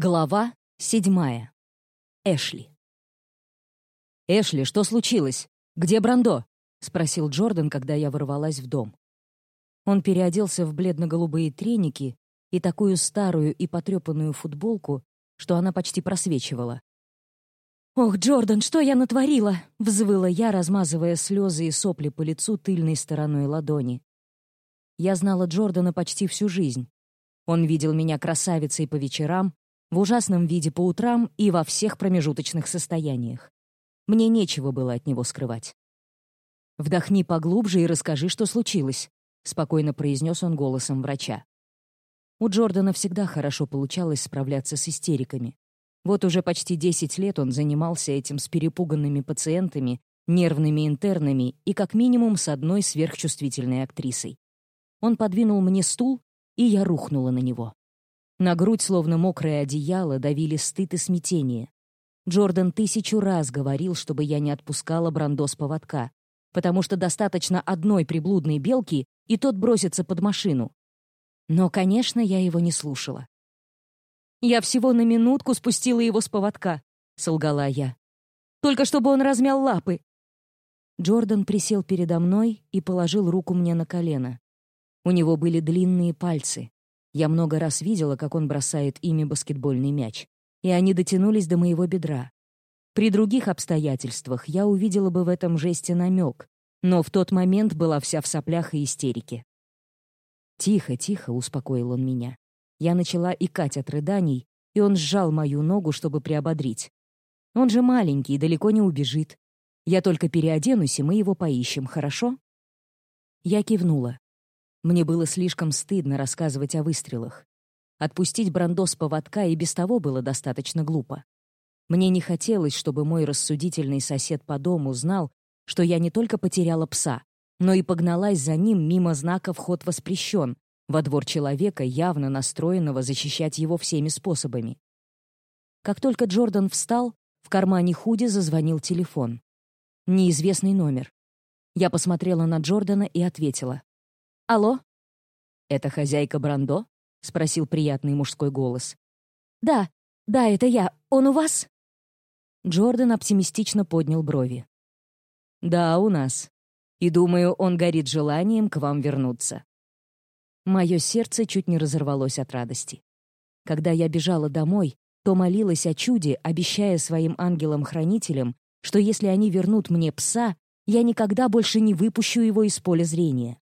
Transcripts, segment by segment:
Глава седьмая. Эшли. «Эшли, что случилось? Где Брандо?» — спросил Джордан, когда я ворвалась в дом. Он переоделся в бледно-голубые треники и такую старую и потрепанную футболку, что она почти просвечивала. «Ох, Джордан, что я натворила!» — взвыла я, размазывая слезы и сопли по лицу тыльной стороной ладони. Я знала Джордана почти всю жизнь. Он видел меня красавицей по вечерам, в ужасном виде по утрам и во всех промежуточных состояниях. Мне нечего было от него скрывать. «Вдохни поглубже и расскажи, что случилось», — спокойно произнес он голосом врача. У Джордана всегда хорошо получалось справляться с истериками. Вот уже почти 10 лет он занимался этим с перепуганными пациентами, нервными интернами и как минимум с одной сверхчувствительной актрисой. Он подвинул мне стул, и я рухнула на него. На грудь, словно мокрое одеяло, давили стыд и смятение. Джордан тысячу раз говорил, чтобы я не отпускала Брандо с поводка, потому что достаточно одной приблудной белки, и тот бросится под машину. Но, конечно, я его не слушала. «Я всего на минутку спустила его с поводка», — солгала я. «Только чтобы он размял лапы». Джордан присел передо мной и положил руку мне на колено. У него были длинные пальцы. Я много раз видела, как он бросает ими баскетбольный мяч, и они дотянулись до моего бедра. При других обстоятельствах я увидела бы в этом жесте намек, но в тот момент была вся в соплях и истерике. «Тихо, тихо», — успокоил он меня. Я начала икать от рыданий, и он сжал мою ногу, чтобы приободрить. «Он же маленький далеко не убежит. Я только переоденусь, и мы его поищем, хорошо?» Я кивнула. Мне было слишком стыдно рассказывать о выстрелах. Отпустить Брандо с поводка и без того было достаточно глупо. Мне не хотелось, чтобы мой рассудительный сосед по дому знал, что я не только потеряла пса, но и погналась за ним мимо знака «Вход воспрещен», во двор человека, явно настроенного защищать его всеми способами. Как только Джордан встал, в кармане худи зазвонил телефон. Неизвестный номер. Я посмотрела на Джордана и ответила. «Алло?» «Это хозяйка Брандо?» — спросил приятный мужской голос. «Да, да, это я. Он у вас?» Джордан оптимистично поднял брови. «Да, у нас. И думаю, он горит желанием к вам вернуться». Мое сердце чуть не разорвалось от радости. Когда я бежала домой, то молилась о чуде, обещая своим ангелам-хранителям, что если они вернут мне пса, я никогда больше не выпущу его из поля зрения.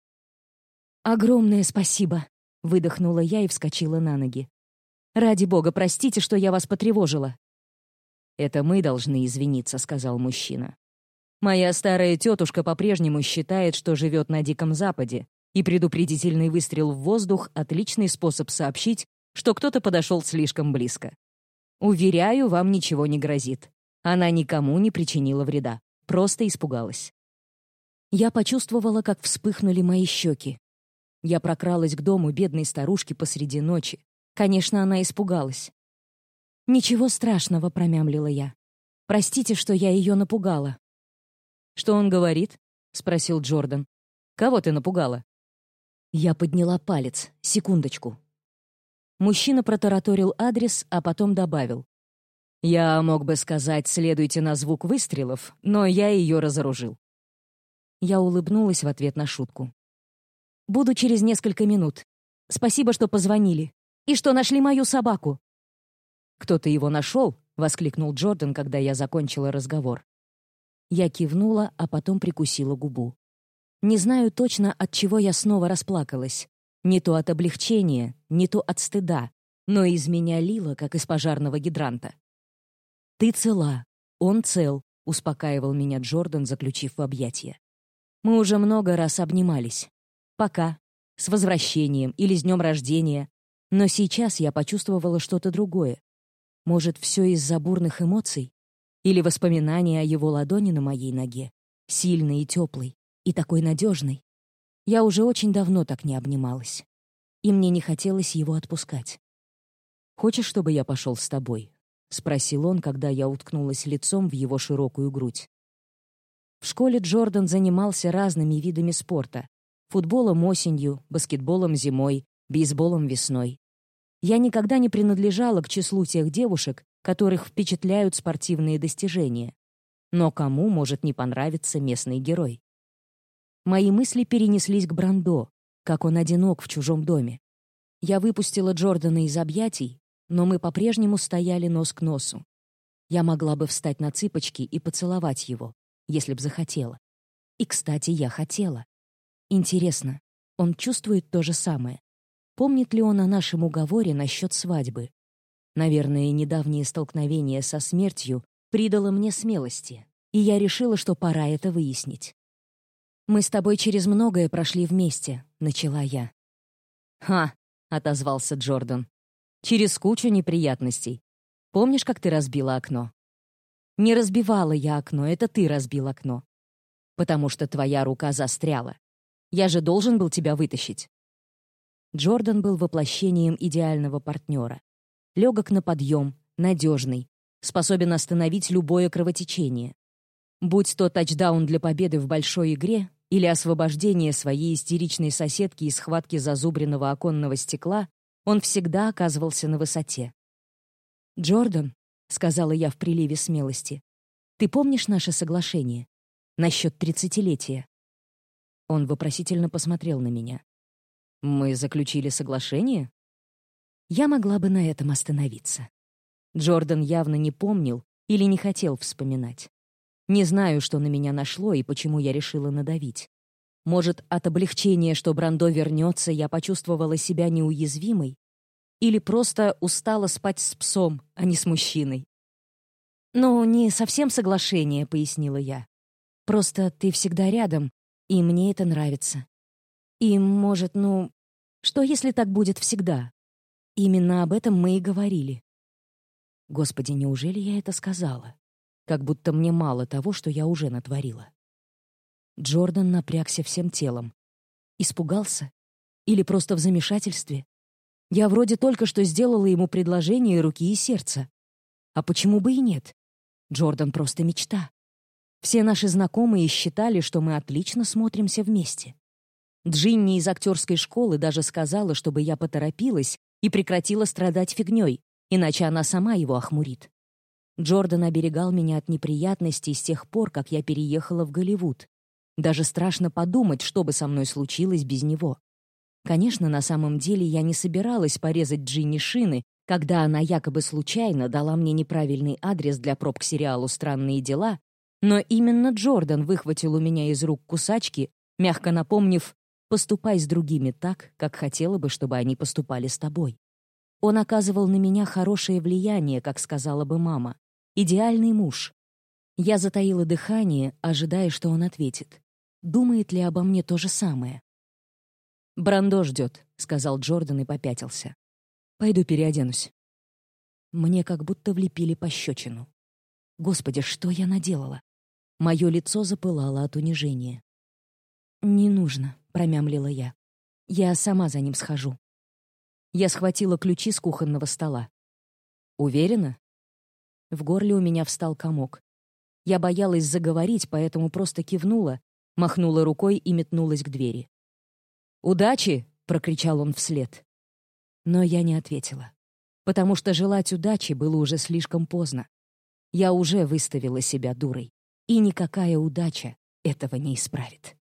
«Огромное спасибо!» — выдохнула я и вскочила на ноги. «Ради бога, простите, что я вас потревожила». «Это мы должны извиниться», — сказал мужчина. «Моя старая тетушка по-прежнему считает, что живет на Диком Западе, и предупредительный выстрел в воздух — отличный способ сообщить, что кто-то подошел слишком близко. Уверяю, вам ничего не грозит. Она никому не причинила вреда, просто испугалась». Я почувствовала, как вспыхнули мои щеки. Я прокралась к дому бедной старушки посреди ночи. Конечно, она испугалась. «Ничего страшного», — промямлила я. «Простите, что я ее напугала». «Что он говорит?» — спросил Джордан. «Кого ты напугала?» Я подняла палец. Секундочку. Мужчина протараторил адрес, а потом добавил. «Я мог бы сказать, следуйте на звук выстрелов, но я ее разоружил». Я улыбнулась в ответ на шутку. Буду через несколько минут. Спасибо, что позвонили. И что нашли мою собаку». «Кто-то его нашел?» — воскликнул Джордан, когда я закончила разговор. Я кивнула, а потом прикусила губу. Не знаю точно, от чего я снова расплакалась. Не то от облегчения, не то от стыда, но из меня лило, как из пожарного гидранта. «Ты цела, он цел», — успокаивал меня Джордан, заключив в объятия. Мы уже много раз обнимались. Пока. С возвращением или с днем рождения. Но сейчас я почувствовала что-то другое. Может, все из-за бурных эмоций? Или воспоминания о его ладони на моей ноге? Сильной и теплой, и такой надежной. Я уже очень давно так не обнималась. И мне не хотелось его отпускать. «Хочешь, чтобы я пошел с тобой?» — спросил он, когда я уткнулась лицом в его широкую грудь. В школе Джордан занимался разными видами спорта, Футболом осенью, баскетболом зимой, бейсболом весной. Я никогда не принадлежала к числу тех девушек, которых впечатляют спортивные достижения. Но кому может не понравиться местный герой? Мои мысли перенеслись к Брандо, как он одинок в чужом доме. Я выпустила Джордана из объятий, но мы по-прежнему стояли нос к носу. Я могла бы встать на цыпочки и поцеловать его, если б захотела. И, кстати, я хотела. Интересно, он чувствует то же самое? Помнит ли он о нашем уговоре насчет свадьбы? Наверное, недавнее столкновение со смертью придало мне смелости, и я решила, что пора это выяснить. «Мы с тобой через многое прошли вместе», — начала я. «Ха!» — отозвался Джордан. «Через кучу неприятностей. Помнишь, как ты разбила окно?» «Не разбивала я окно, это ты разбил окно. Потому что твоя рука застряла. Я же должен был тебя вытащить». Джордан был воплощением идеального партнера. Легок на подъем, надежный, способен остановить любое кровотечение. Будь то тачдаун для победы в большой игре или освобождение своей истеричной соседки из схватки зазубренного оконного стекла, он всегда оказывался на высоте. «Джордан», — сказала я в приливе смелости, — «ты помнишь наше соглашение? Насчет тридцатилетия?» Он вопросительно посмотрел на меня. «Мы заключили соглашение?» Я могла бы на этом остановиться. Джордан явно не помнил или не хотел вспоминать. Не знаю, что на меня нашло и почему я решила надавить. Может, от облегчения, что Брандо вернется, я почувствовала себя неуязвимой? Или просто устала спать с псом, а не с мужчиной? «Ну, не совсем соглашение», — пояснила я. «Просто ты всегда рядом, и мне это нравится. И, может, ну, что если так будет всегда? Именно об этом мы и говорили». Господи, неужели я это сказала? как будто мне мало того, что я уже натворила. Джордан напрягся всем телом. Испугался? Или просто в замешательстве? Я вроде только что сделала ему предложение руки и сердца. А почему бы и нет? Джордан просто мечта. Все наши знакомые считали, что мы отлично смотримся вместе. Джинни из актерской школы даже сказала, чтобы я поторопилась и прекратила страдать фигней, иначе она сама его охмурит. Джордан оберегал меня от неприятностей с тех пор, как я переехала в Голливуд. Даже страшно подумать, что бы со мной случилось без него. Конечно, на самом деле я не собиралась порезать Джинни шины, когда она якобы случайно дала мне неправильный адрес для проб к сериалу «Странные дела», но именно Джордан выхватил у меня из рук кусачки, мягко напомнив «поступай с другими так, как хотела бы, чтобы они поступали с тобой». Он оказывал на меня хорошее влияние, как сказала бы мама. Идеальный муж. Я затаила дыхание, ожидая, что он ответит. Думает ли обо мне то же самое? «Брандо ждет», — сказал Джордан и попятился. «Пойду переоденусь». Мне как будто влепили пощечину. Господи, что я наделала? Мое лицо запылало от унижения. «Не нужно», — промямлила я. «Я сама за ним схожу». Я схватила ключи с кухонного стола. «Уверена?» В горле у меня встал комок. Я боялась заговорить, поэтому просто кивнула, махнула рукой и метнулась к двери. «Удачи!» — прокричал он вслед. Но я не ответила, потому что желать удачи было уже слишком поздно. Я уже выставила себя дурой, и никакая удача этого не исправит.